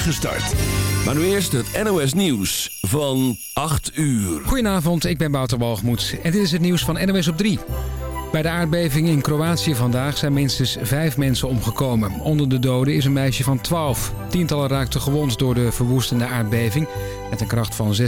start. Maar nu eerst het NOS Nieuws van 8 uur. Goedenavond, ik ben Wouter Walgemoed en dit is het nieuws van NOS op 3. Bij de aardbeving in Kroatië vandaag zijn minstens vijf mensen omgekomen. Onder de doden is een meisje van 12. Tientallen raakten gewond door de verwoestende aardbeving met een kracht van 6,4.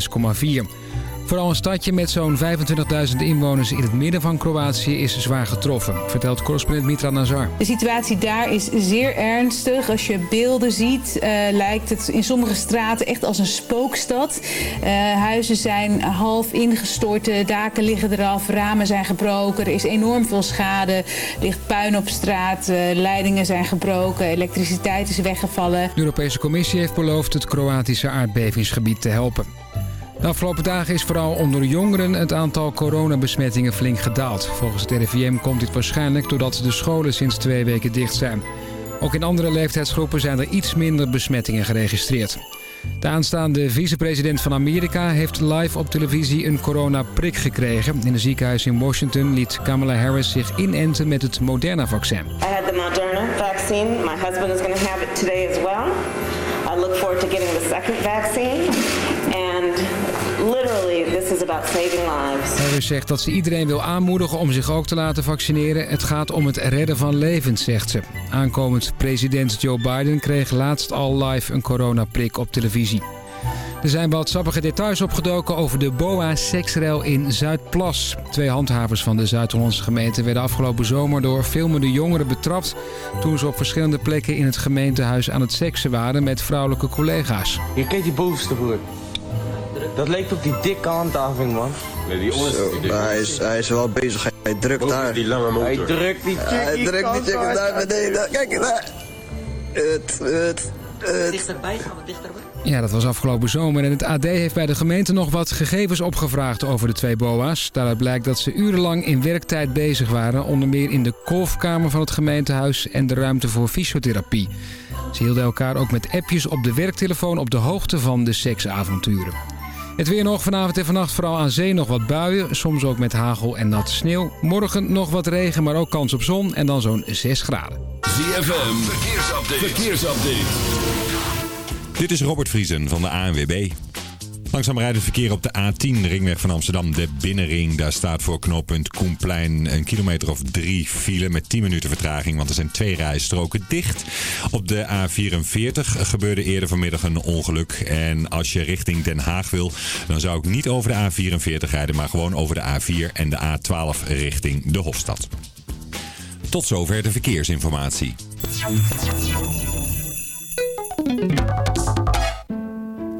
Vooral een stadje met zo'n 25.000 inwoners in het midden van Kroatië is zwaar getroffen, vertelt correspondent Mitra Nazar. De situatie daar is zeer ernstig. Als je beelden ziet, uh, lijkt het in sommige straten echt als een spookstad. Uh, huizen zijn half ingestort, daken liggen eraf, ramen zijn gebroken. Er is enorm veel schade, er ligt puin op straat, uh, leidingen zijn gebroken, elektriciteit is weggevallen. De Europese Commissie heeft beloofd het Kroatische aardbevingsgebied te helpen. De afgelopen dagen is vooral onder jongeren het aantal coronabesmettingen flink gedaald. Volgens het RIVM komt dit waarschijnlijk doordat de scholen sinds twee weken dicht zijn. Ook in andere leeftijdsgroepen zijn er iets minder besmettingen geregistreerd. De aanstaande vicepresident van Amerika heeft live op televisie een coronaprik gekregen. In een ziekenhuis in Washington liet Kamala Harris zich inenten met het Moderna-vaccin. I had the Moderna vaccine. My husband is going to have it today as well. I look forward to getting the second vaccine. Literally, this is about saving lives. Harris zegt dat ze iedereen wil aanmoedigen om zich ook te laten vaccineren. Het gaat om het redden van levens, zegt ze. Aankomend president Joe Biden kreeg laatst al live een coronaprik op televisie. Er zijn wat sappige details opgedoken over de BOA-seksrel in Zuidplas. Twee handhavers van de Zuid-Hollandse gemeente werden afgelopen zomer door filmende jongeren betrapt... toen ze op verschillende plekken in het gemeentehuis aan het seksen waren met vrouwelijke collega's. Je kent die bovenste broer. Dat leek op die dikke handhaving, man. Nee, die onderste. hij, is, hij is wel bezig. Hij drukt daar. Die lange motor. Hij drukt die chickie. Hij drukt die chickie daar beneden. Kijk eens daar. Het, het, het. Dichterbij, gaan we dichterbij. Ja, dat was afgelopen zomer en het AD heeft bij de gemeente nog wat gegevens opgevraagd over de twee boa's. Daaruit blijkt dat ze urenlang in werktijd bezig waren, onder meer in de kolfkamer van het gemeentehuis en de ruimte voor fysiotherapie. Ze hielden elkaar ook met appjes op de werktelefoon op de hoogte van de seksavonturen. Het weer nog vanavond en vannacht vooral aan zee nog wat buien. Soms ook met hagel en natte sneeuw. Morgen nog wat regen, maar ook kans op zon en dan zo'n 6 graden. ZFM, verkeersupdate. verkeersupdate. Dit is Robert Vriesen van de ANWB. Langzaam rijdt het verkeer op de A10, de ringweg van Amsterdam, de binnenring. Daar staat voor knooppunt Koenplein een kilometer of drie file met 10 minuten vertraging, want er zijn twee rijstroken dicht. Op de A44 gebeurde eerder vanmiddag een ongeluk. En als je richting Den Haag wil, dan zou ik niet over de A44 rijden, maar gewoon over de A4 en de A12 richting de Hofstad. Tot zover de verkeersinformatie.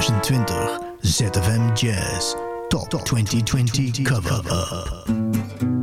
2020. ZFM Jazz Top 2020 Cover Up.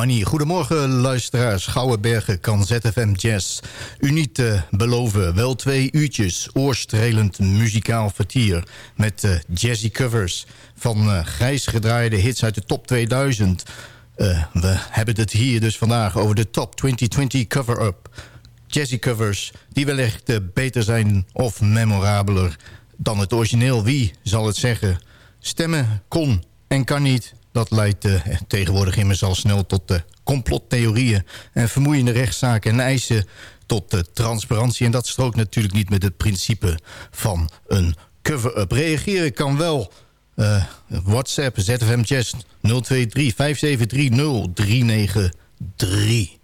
Goedemorgen luisteraars. Gouwenbergen kan ZFM Jazz u niet uh, beloven. Wel twee uurtjes oorstrelend muzikaal vertier... met uh, jazzy covers van uh, grijs gedraaide hits uit de top 2000. we hebben het hier dus vandaag over de top 2020 cover-up. Jazzy covers die wellicht beter zijn of memorabeler dan het origineel. Wie zal het zeggen? Stemmen kon en kan niet dat leidt uh, tegenwoordig immers al snel tot uh, complottheorieën... en vermoeiende rechtszaken en eisen tot uh, transparantie. En dat strookt natuurlijk niet met het principe van een cover-up. Reageren kan wel. WhatsApp, ZFM Jazz 023 573 0393.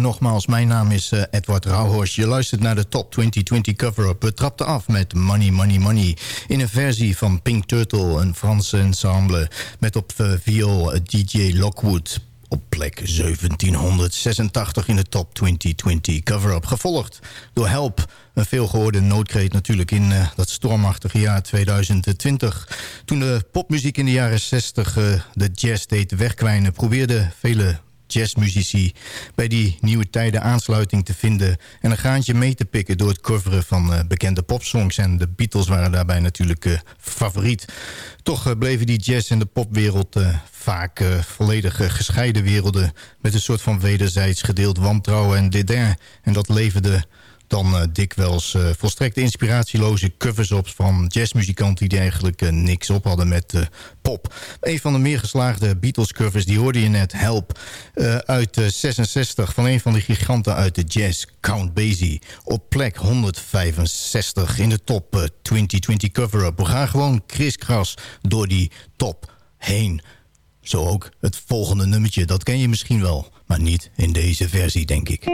Nogmaals, mijn naam is uh, Edward Rauhorst. Je luistert naar de Top 2020 cover-up. We trapten af met Money, Money, Money... in een versie van Pink Turtle, een Franse ensemble... met op uh, viool uh, DJ Lockwood op plek 1786 in de Top 2020 cover-up. Gevolgd door Help, een veelgehoorde noodkreet natuurlijk in dat stormachtige jaar 2020. Toen de popmuziek in de jaren 60 uh, de jazz deed wegkwijnen... probeerden vele jazzmuzici bij die nieuwe tijden aansluiting te vinden... en een graantje mee te pikken door het coveren van uh, bekende popsongs. En de Beatles waren daarbij natuurlijk uh, favoriet. Toch uh, bleven die jazz- en de popwereld vaak volledig gescheiden werelden... met een soort van wederzijds gedeeld wantrouwen en dédain. En dat leverde dan uh, dikwijls uh, volstrekte inspiratieloze covers op... van jazzmuzikanten die eigenlijk uh, niks op hadden met pop. Een van de meer geslaagde Beatles-covers, die hoorde je net, Help... uit 66 van een van de giganten uit de jazz, Count Basie... op plek 165 in de top 2020 cover-up. We gaan gewoon kriskras door die top heen. Zo ook het volgende nummertje, dat ken je misschien wel... maar niet in deze versie, denk ik.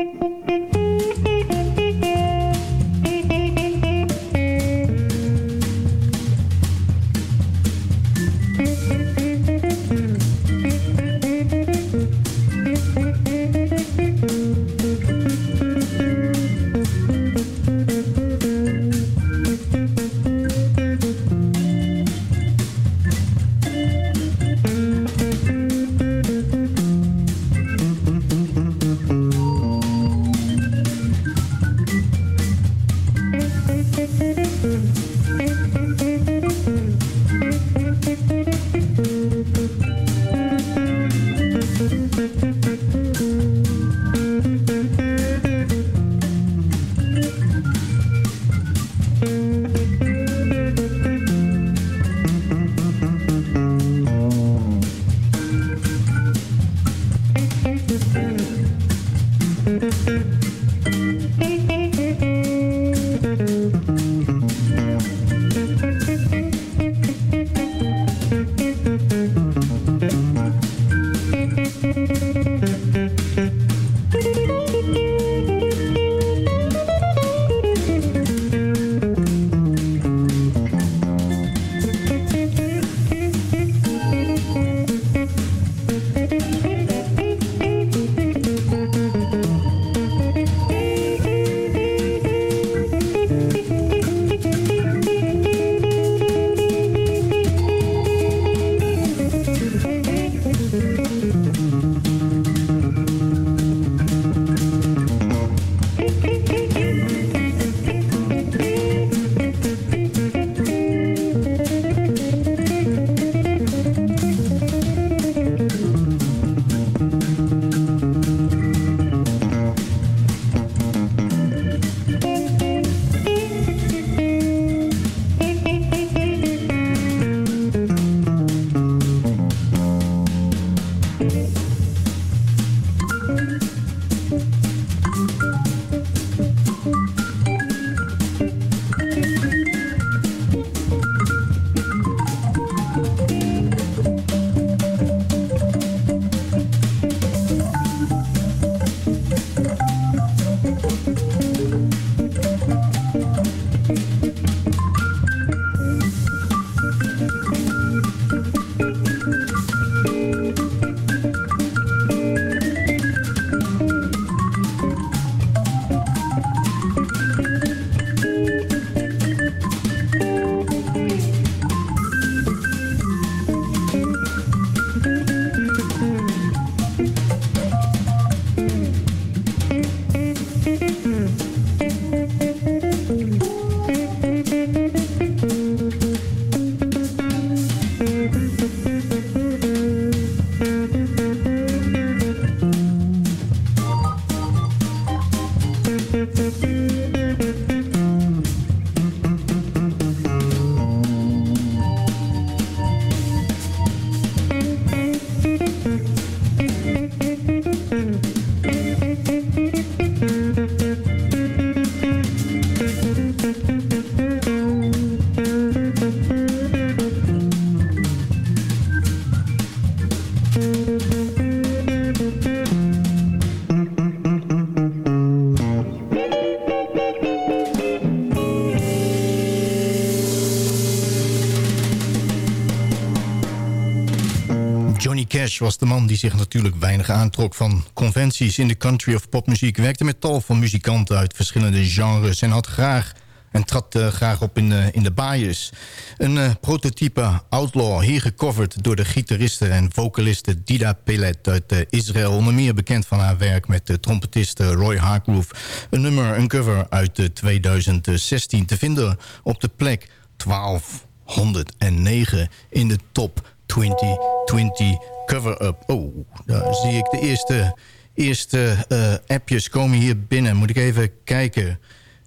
Was de man die zich natuurlijk weinig aantrok van conventies in de country of popmuziek. Werkte met tal van muzikanten uit verschillende genres en had graag en trad uh, graag op in, uh, in de bias. Een uh, prototype outlaw, hier gecoverd door de gitariste en vocaliste Dida Pelet uit Israël. Onder meer bekend van haar werk met de trompetiste Roy Hargrove. Een nummer, een cover uit 2016 te vinden op de plek 1209 in de top 2020 cover-up. Oh, daar zie ik de eerste, eerste appjes komen hier binnen. Moet ik even kijken...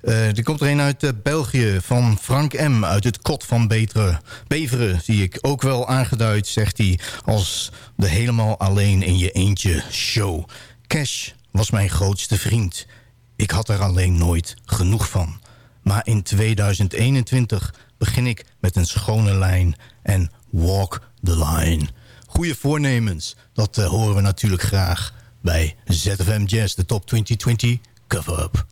Uh, er komt er een uit uh, België van Frank M. uit het kot van Betere. Beveren zie ik ook wel aangeduid, zegt hij... als de helemaal alleen in je eentje show. Cash was mijn grootste vriend. Ik had er alleen nooit genoeg van. Maar in 2021 begin ik met een schone lijn en walk the line. Goede voornemens, dat uh, horen we natuurlijk graag bij ZFM Jazz, de Top 2020 cover-up.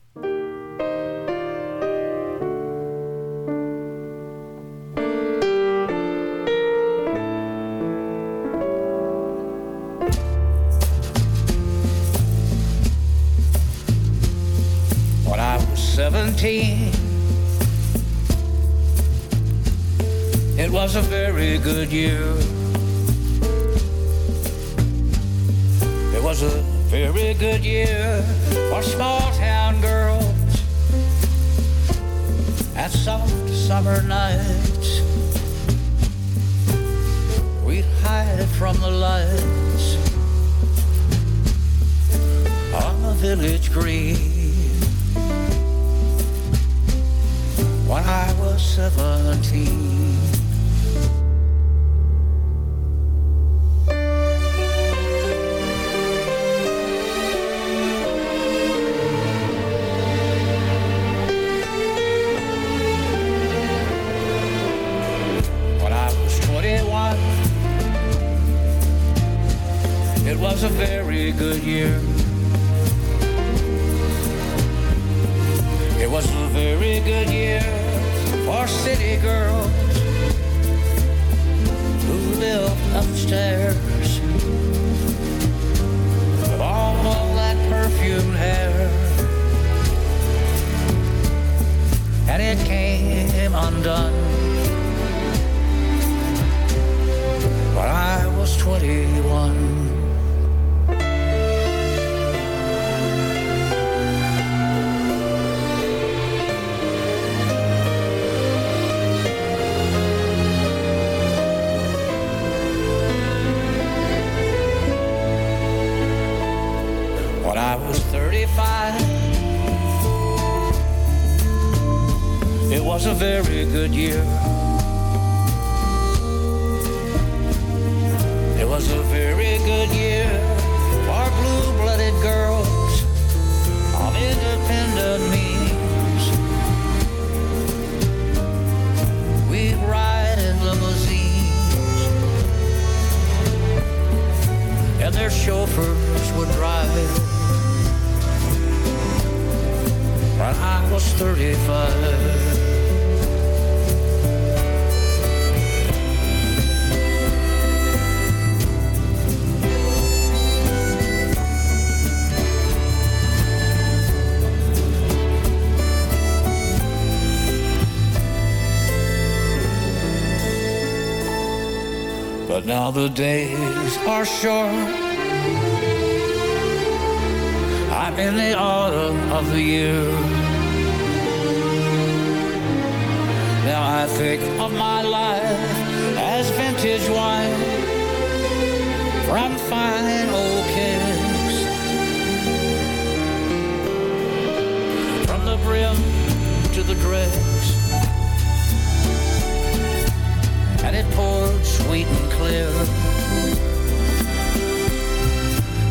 Seventeen. It was a very good year. Was a very good year for small town girls and soft summer nights. We'd hide from the lights on the village green. when I was seventeen. Now the days are short. I'm in the autumn of the year. Now I think of my life as vintage wine from fine old kegs. From the brim to the dregs. Sweet and clear.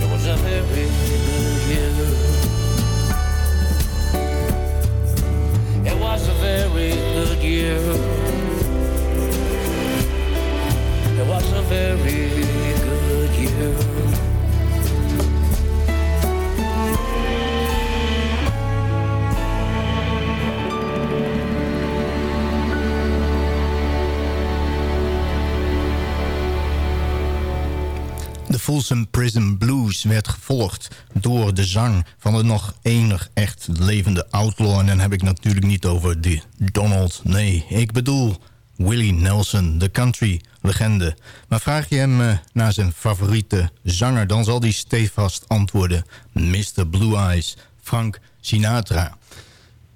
It was a very good year. It was a very good year. It was a very good year. Folsom Prison Blues werd gevolgd door de zang van de nog enig echt levende outlaw. En dan heb ik natuurlijk niet over de Donald. Nee, ik bedoel Willie Nelson, de country legende. Maar vraag je hem uh, naar zijn favoriete zanger... dan zal hij stevast antwoorden... Mr. Blue Eyes, Frank Sinatra.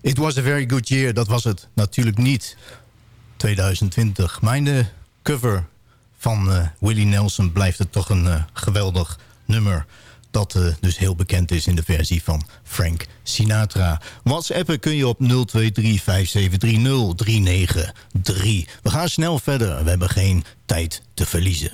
It was a very good year, dat was het natuurlijk niet. 2020. Mijn uh, cover van uh, Willie Nelson blijft het toch een uh, geweldig nummer. Dat uh, dus heel bekend is in de versie van Frank Sinatra. WhatsAppen kun je op 023-573-0393. We gaan snel verder, we hebben geen tijd te verliezen.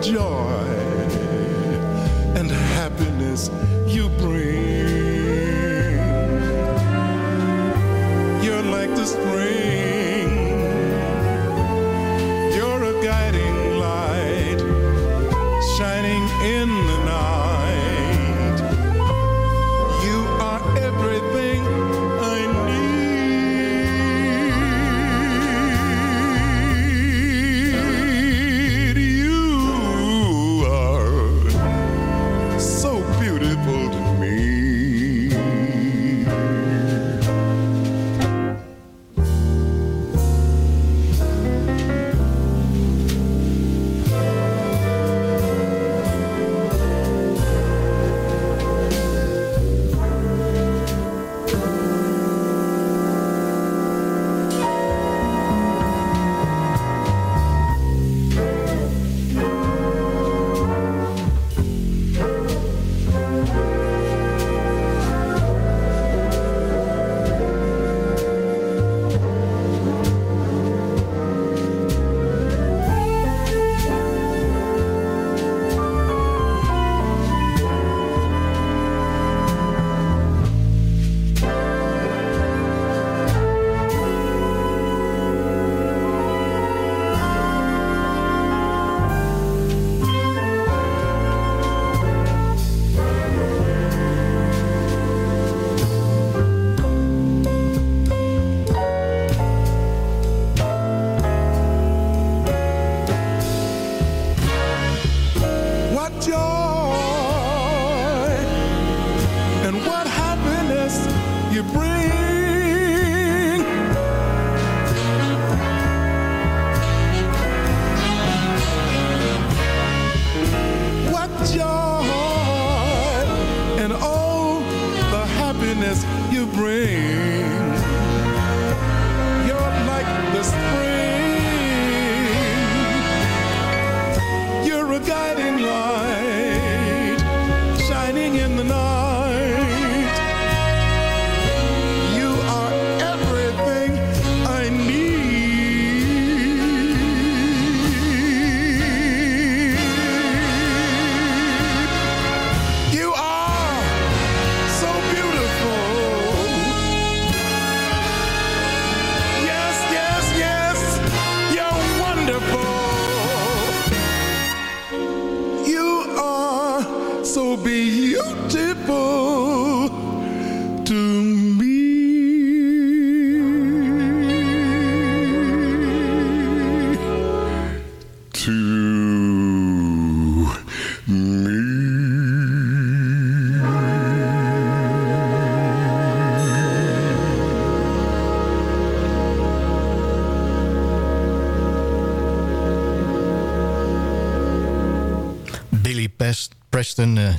joy. you breathe.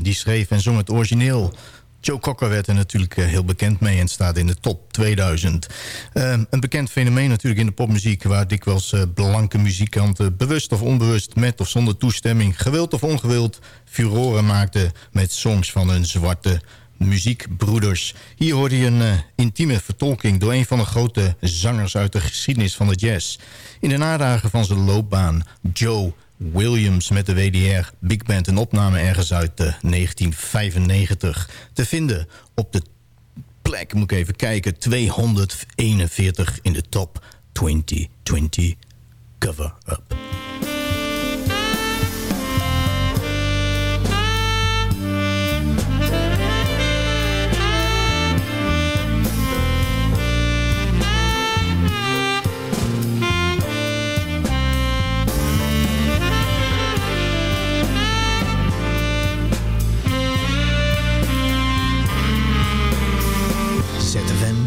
Die schreef en zong het origineel. Joe Cocker werd er natuurlijk uh, heel bekend mee en staat in de top 2000. Uh, een bekend fenomeen natuurlijk in de popmuziek... waar dikwijls uh, blanke muzikanten bewust of onbewust... met of zonder toestemming, gewild of ongewild... furoren maakten met songs van hun zwarte muziekbroeders. Hier hoorde je een intieme vertolking door een van de grote zangers uit de geschiedenis van de jazz. In de nadagen van zijn loopbaan, Joe Williams met de WDR Big Band. Een opname ergens uit uh, 1995. Te vinden op de plek, moet ik even kijken, 241 in de top 2020 cover-up.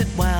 it while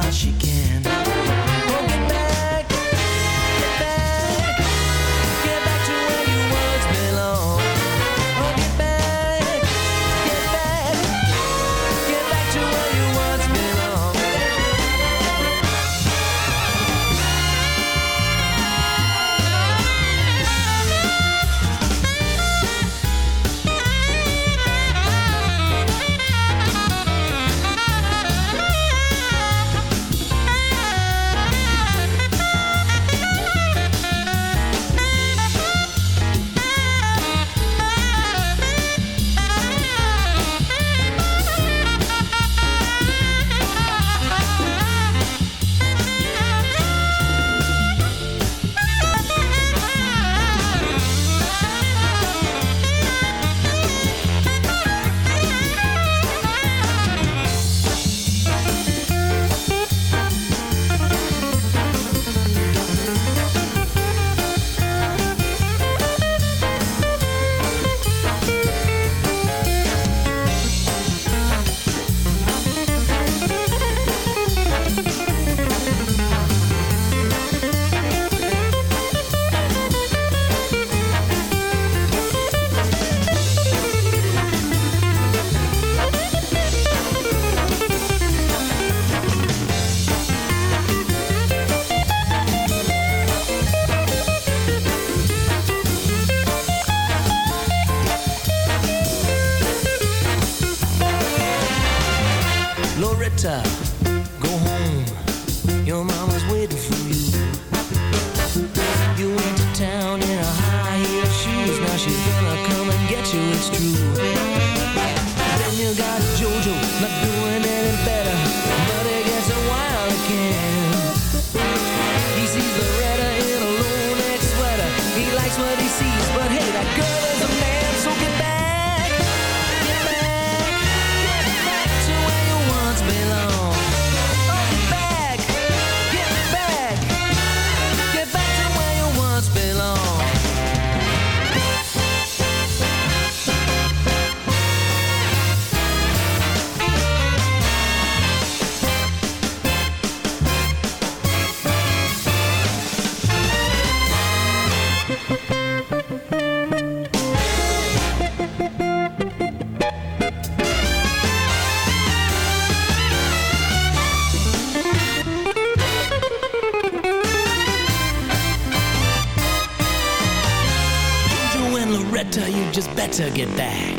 back.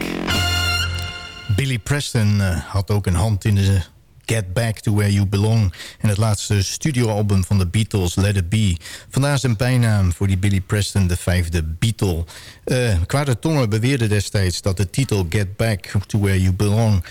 Billy Preston eh, had ook een hand in de Get Back to Where You Belong... en het laatste studioalbum van de Beatles, Let It Be. Vandaar zijn bijnaam voor die Billy Preston, de vijfde Beatle. Uh, Kwade Tongen beweerde destijds dat de titel Get Back to Where You Belong...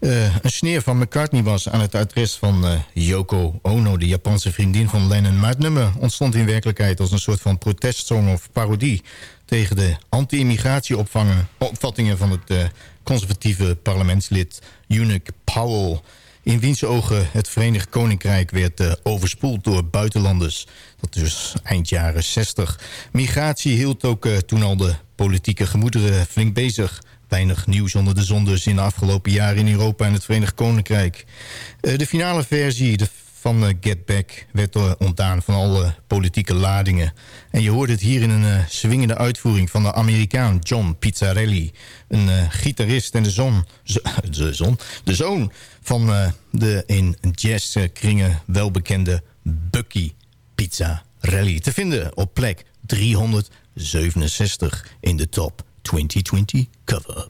Uh, een sneer van McCartney was aan het adres van Yoko Ono... de Japanse vriendin van Lennon. Maar het nummer ontstond in werkelijkheid als een soort van protestsong of parodie... tegen de anti-immigratieopvattingen van het uh, conservatieve parlementslid Eunuch Powell... in wiens ogen het Verenigd Koninkrijk werd overspoeld door buitenlanders. Dat dus eind jaren 60. Migratie hield ook toen al de politieke gemoederen flink bezig weinig nieuws onder de zon dus in de afgelopen jaren in Europa en het Verenigd Koninkrijk. De finale versie de, van uh, Get Back werd ontdaan van alle politieke ladingen. En je hoort het hier in een swingende uitvoering van de Amerikaan John Pizzarelli. Een gitarist en de, zon, de, de zoon van de in jazzkringen welbekende Bucky Pizzarelli. Te vinden op plek 367 in de top 2020 cover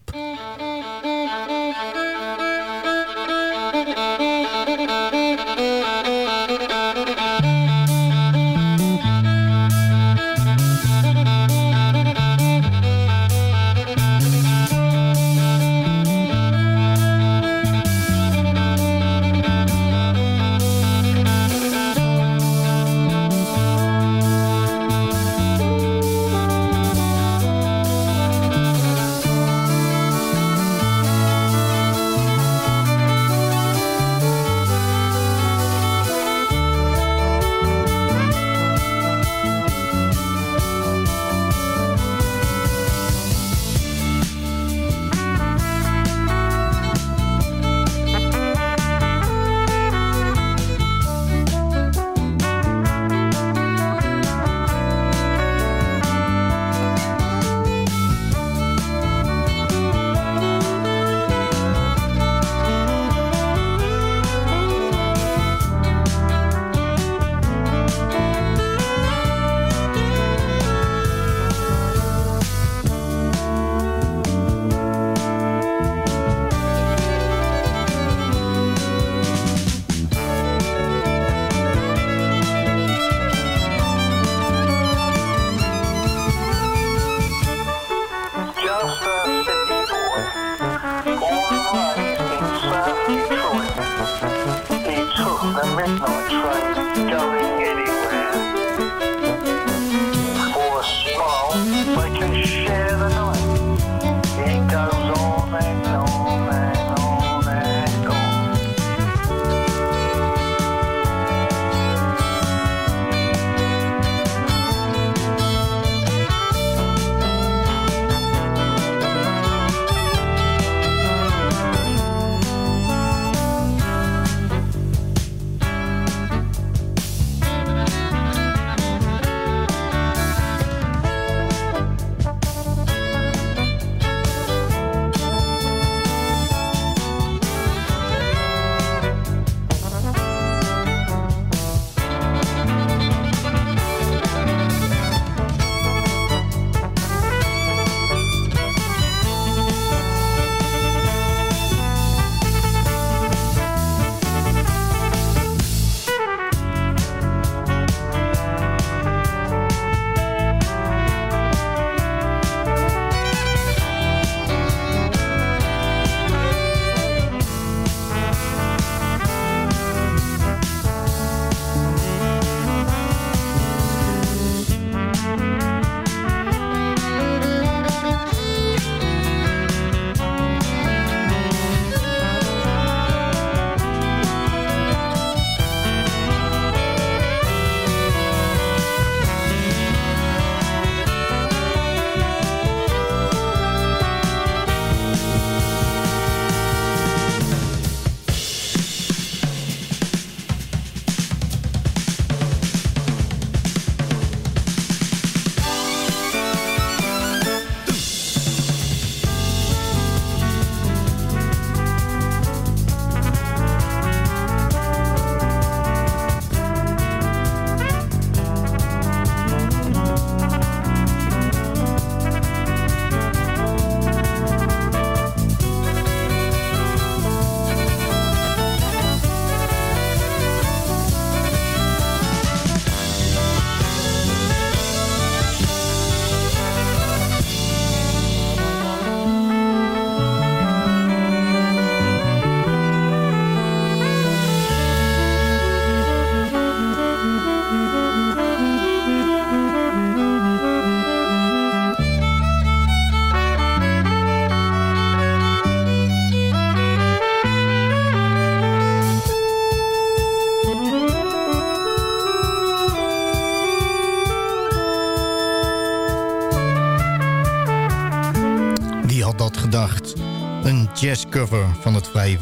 jazzcover van het vrij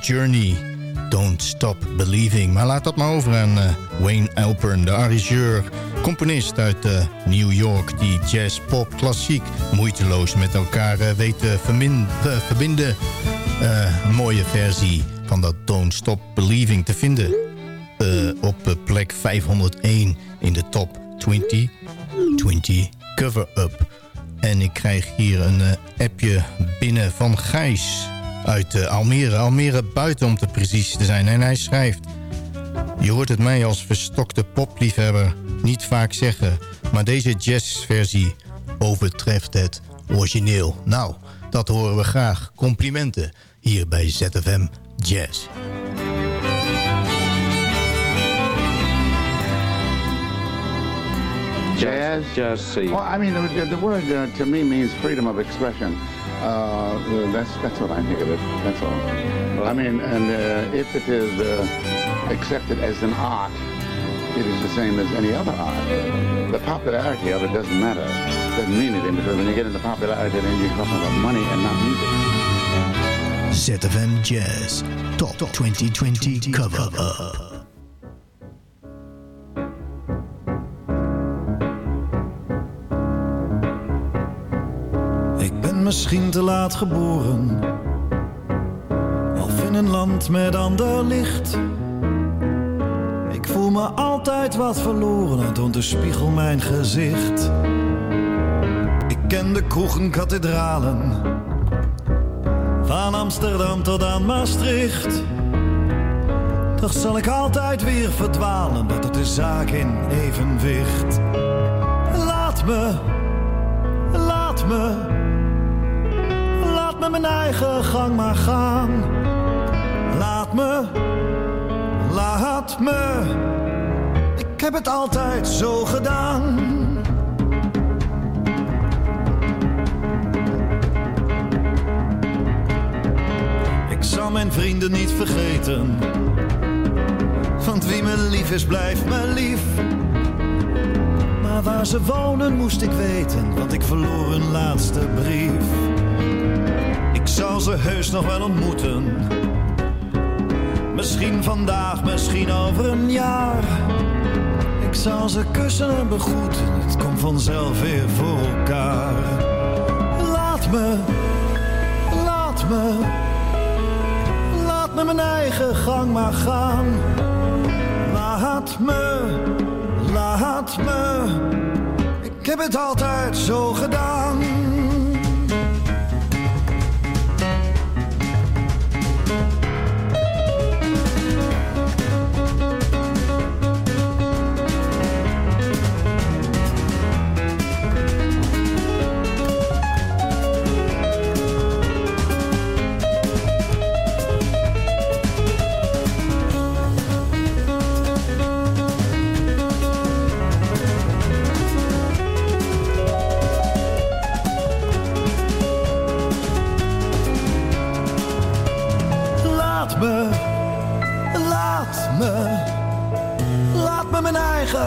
Journey. Don't Stop Believing. Maar laat dat maar over aan uh, Wayne Alpern, de arrangeur, componist uit uh, New York... die jazz, pop, klassiek moeiteloos met elkaar uh, weet te verbinden. een mooie versie van dat Don't Stop Believing te vinden... op plek 501 in de top 2020 cover-up. En ik krijg hier een appje binnen van Gijs uit uh, Almere. Almere buiten om te precies te zijn. En hij schrijft... Je hoort het mij als verstokte popliefhebber niet vaak zeggen... maar deze jazzversie overtreft het origineel. Nou, dat horen we graag. Complimenten hier bij ZFM Jazz. Jazz? Jazz. Well, I mean, the, the word uh, to me means freedom of expression. Uh, that's that's what I think of it. That's all. I mean, and uh, if it is uh, accepted as an art, it is the same as any other art. The popularity of it doesn't matter. It Doesn't mean anything because when you get into popularity, then you're talking about money and not music. ZFM Jazz Top 2020 Cover misschien te laat geboren. Of in een land met ander licht. Ik voel me altijd wat verloren, toont de spiegel mijn gezicht. Ik ken de kroegen, kathedralen. Van Amsterdam tot aan Maastricht. Toch zal ik altijd weer verdwalen, dat het de zaak in evenwicht. Laat me, laat me mijn eigen gang maar gaan. Laat me, laat me. Ik heb het altijd zo gedaan. Ik zal mijn vrienden niet vergeten. Want wie me lief is, blijft me lief. Maar waar ze wonen moest ik weten, want ik verloor hun laatste brief zal ze heus nog wel ontmoeten. Misschien vandaag, misschien over een jaar. Ik zal ze kussen en begroeten, het komt vanzelf weer voor elkaar. Laat me, laat me, laat me mijn eigen gang maar gaan. Laat me, laat me, ik heb het altijd zo gedaan.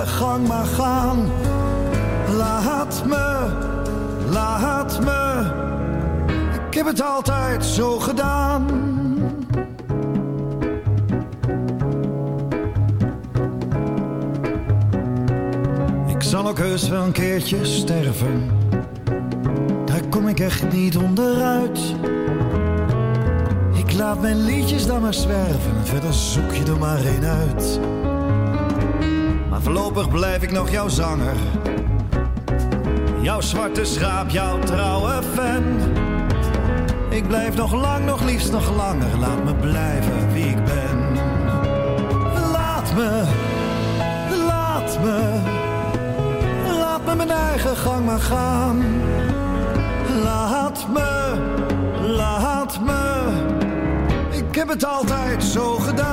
Gang maar gaan. Laat me, laat me. Ik heb het altijd zo gedaan. Ik zal ook heus wel een keertje sterven. Daar kom ik echt niet onderuit. Ik laat mijn liedjes dan maar zwerven. Verder zoek je er maar een uit. Voorlopig blijf ik nog jouw zanger. Jouw zwarte schaap, jouw trouwe fan. Ik blijf nog lang, nog liefst nog langer. Laat me blijven wie ik ben. Laat me, laat me. Laat me mijn eigen gang maar gaan. Laat me, laat me. Ik heb het altijd zo gedaan.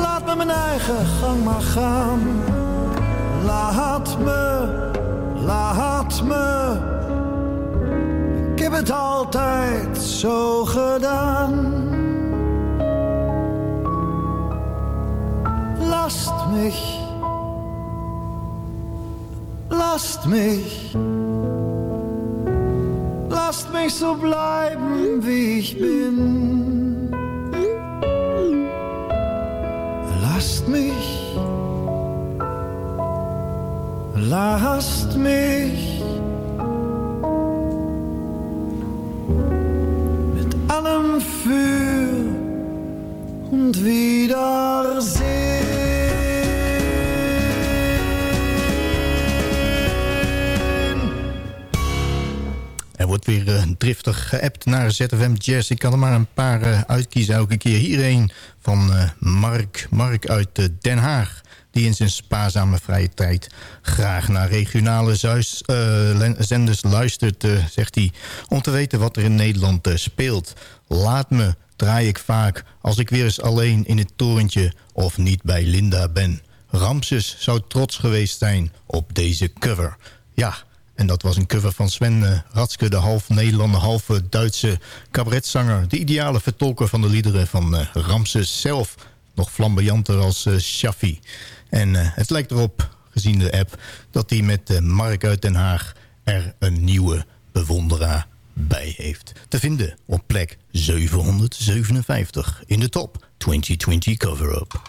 Laat me mijn eigen gang maar gaan. Laat me, laat me. Ik heb het altijd zo gedaan. Last mich, lasst mich, lasst mich so bleiben, wie ich bin. Lasst mich, lasst mich mit allem für und Wiedersehen. Wordt weer eh, driftig geappt naar ZFM Jazz. Ik kan er maar een paar eh, uitkiezen elke keer. Hier een van eh, Mark. Mark uit Den Haag. Die in zijn spaarzame vrije tijd graag naar regionale zuis, zenders luistert, zegt hij. Om te weten wat er in Nederland speelt. Laat me, draai ik vaak, als ik weer eens alleen in het torentje of niet bij Linda ben. Ramses zou trots geweest zijn op deze cover. Ja, en dat was een cover van Sven eh, Ratske, de half Nederlander, half eh, Duitse cabaretzanger. De ideale vertolker van de liederen van eh, Ramses zelf. Nog flamboyanter als Shaffi. En het lijkt erop, gezien de app, dat hij met Mark uit Den Haag er een nieuwe bewonderaar bij heeft. Te vinden op plek 757 in de top 2020 cover-up.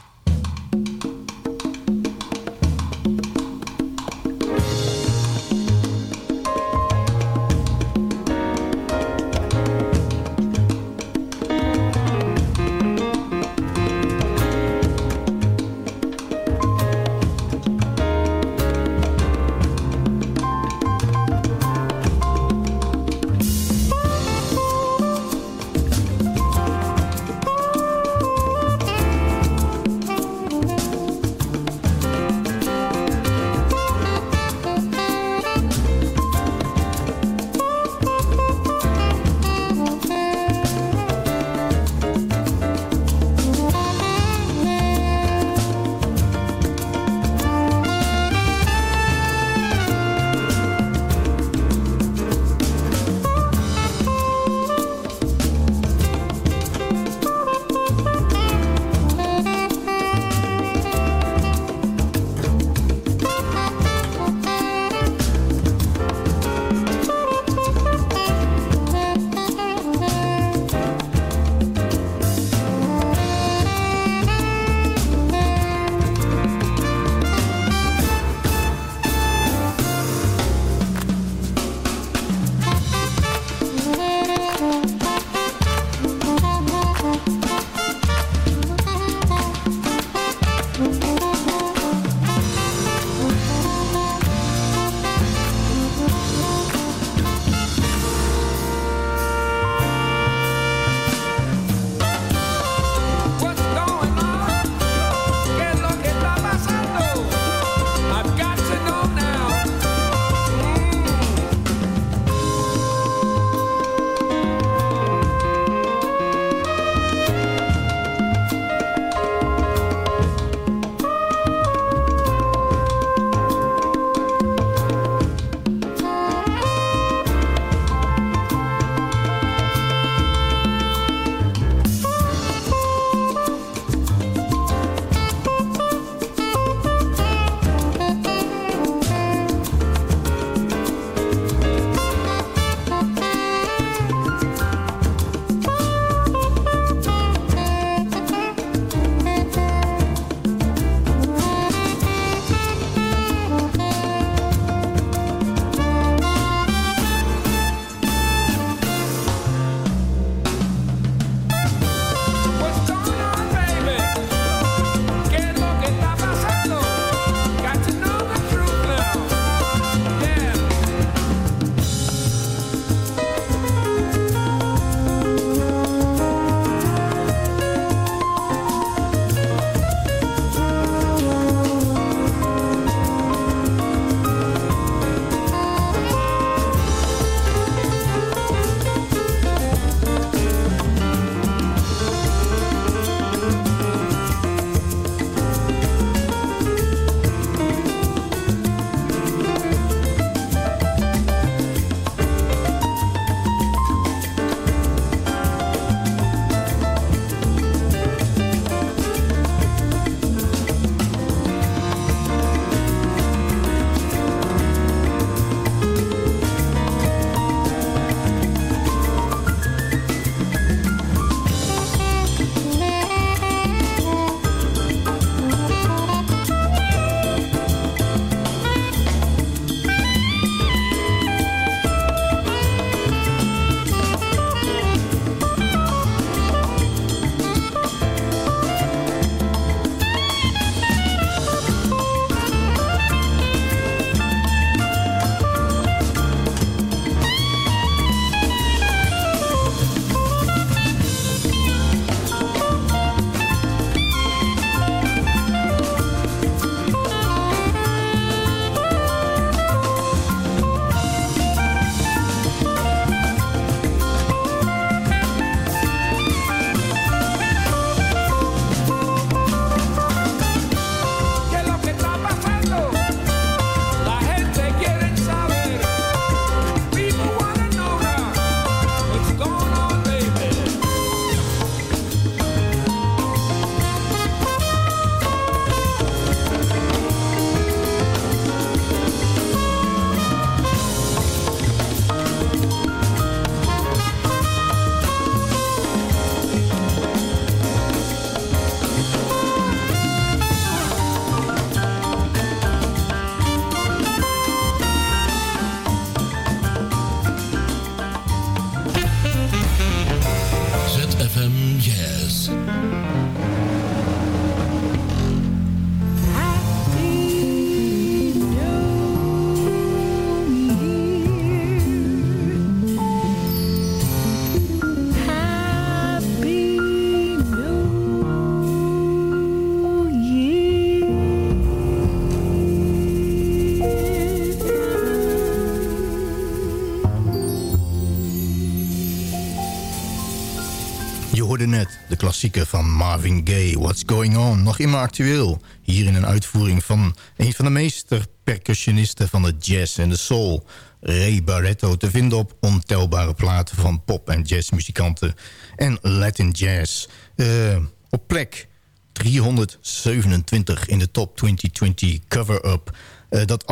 De klassieker van Marvin Gaye, What's Going On, nog immer actueel. Hier in een uitvoering van een van de meester percussionisten van de jazz en de soul, Ray Barretto, te vinden op ontelbare platen van pop- en jazzmuzikanten en Latin jazz. Uh, op plek 327 in de top 2020 cover-up. Uh, dat,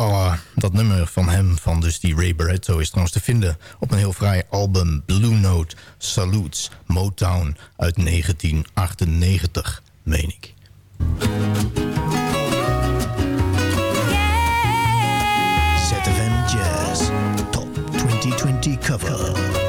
dat nummer van hem, van dus die Ray Barretto... is trouwens te vinden op een heel fraai album... Blue Note Salutes Motown uit 1998, meen ik. ZFM Jazz Top 2020 Cover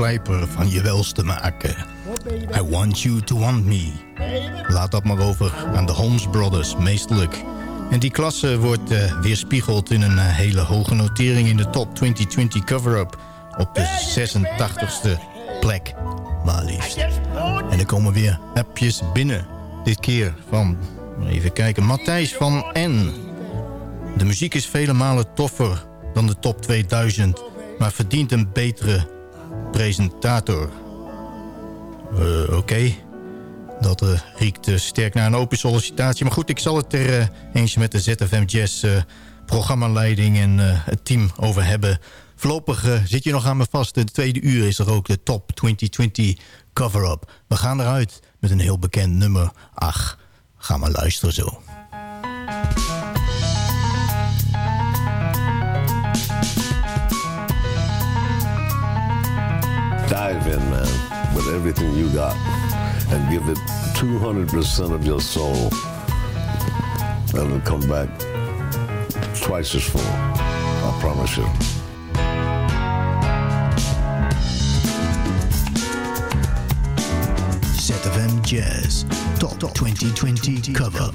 Van je welste maken. I want you to want me. Laat dat maar over aan de Holmes Brothers, meestelijk. En die klasse wordt uh, weerspiegeld in een uh, hele hoge notering in de top 2020 cover-up. Op de 86ste plek, maar liefst. En er komen weer appjes binnen. Dit keer van, even kijken, Matthijs van N. De muziek is vele malen toffer dan de top 2000... maar verdient een betere presentator. Uh, Oké. Dat uh, riekt uh, sterk naar een open sollicitatie. Maar goed, ik zal het er eens met de ZFM Jazz programmaleiding en het team over hebben. Voorlopig zit je nog aan me vast. De tweede uur is er ook de Top 2020 cover-up. We gaan eruit met een heel bekend nummer. Ach, ga maar luisteren zo. In, man, with everything you got. And give it 200% of your soul. And it'll come back twice as full. I promise you. ZFM Jazz Top 2020 Cover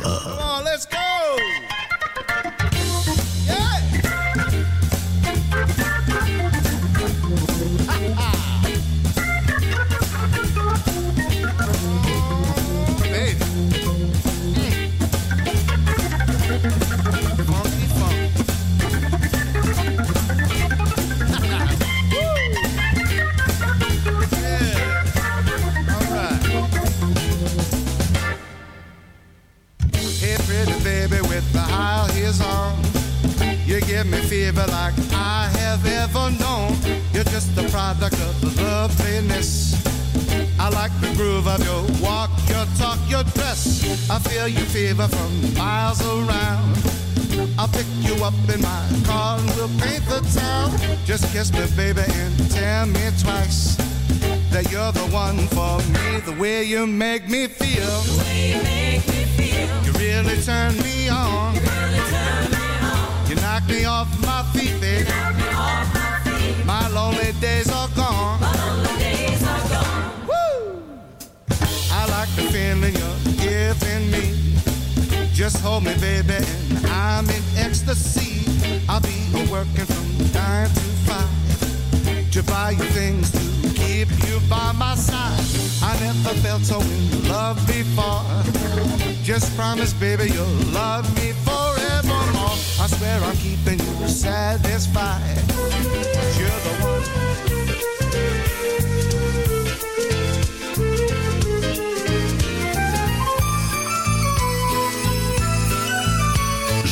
kiss me, baby, and tell me twice that you're the one for me. The way you make me feel, the way you make me feel, you really turn me on. You really turn me on. You knock me off my feet, baby. Me off my feet. My lonely days are gone. My lonely days are gone. Woo! I like the feeling you're giving me. Just hold me, baby, and I'm in ecstasy. I'll be working from nine to five to buy you things to keep you by my side. I never felt so in love before. Just promise, baby, you'll love me forevermore. I swear I'm keeping you satisfied. You're the one.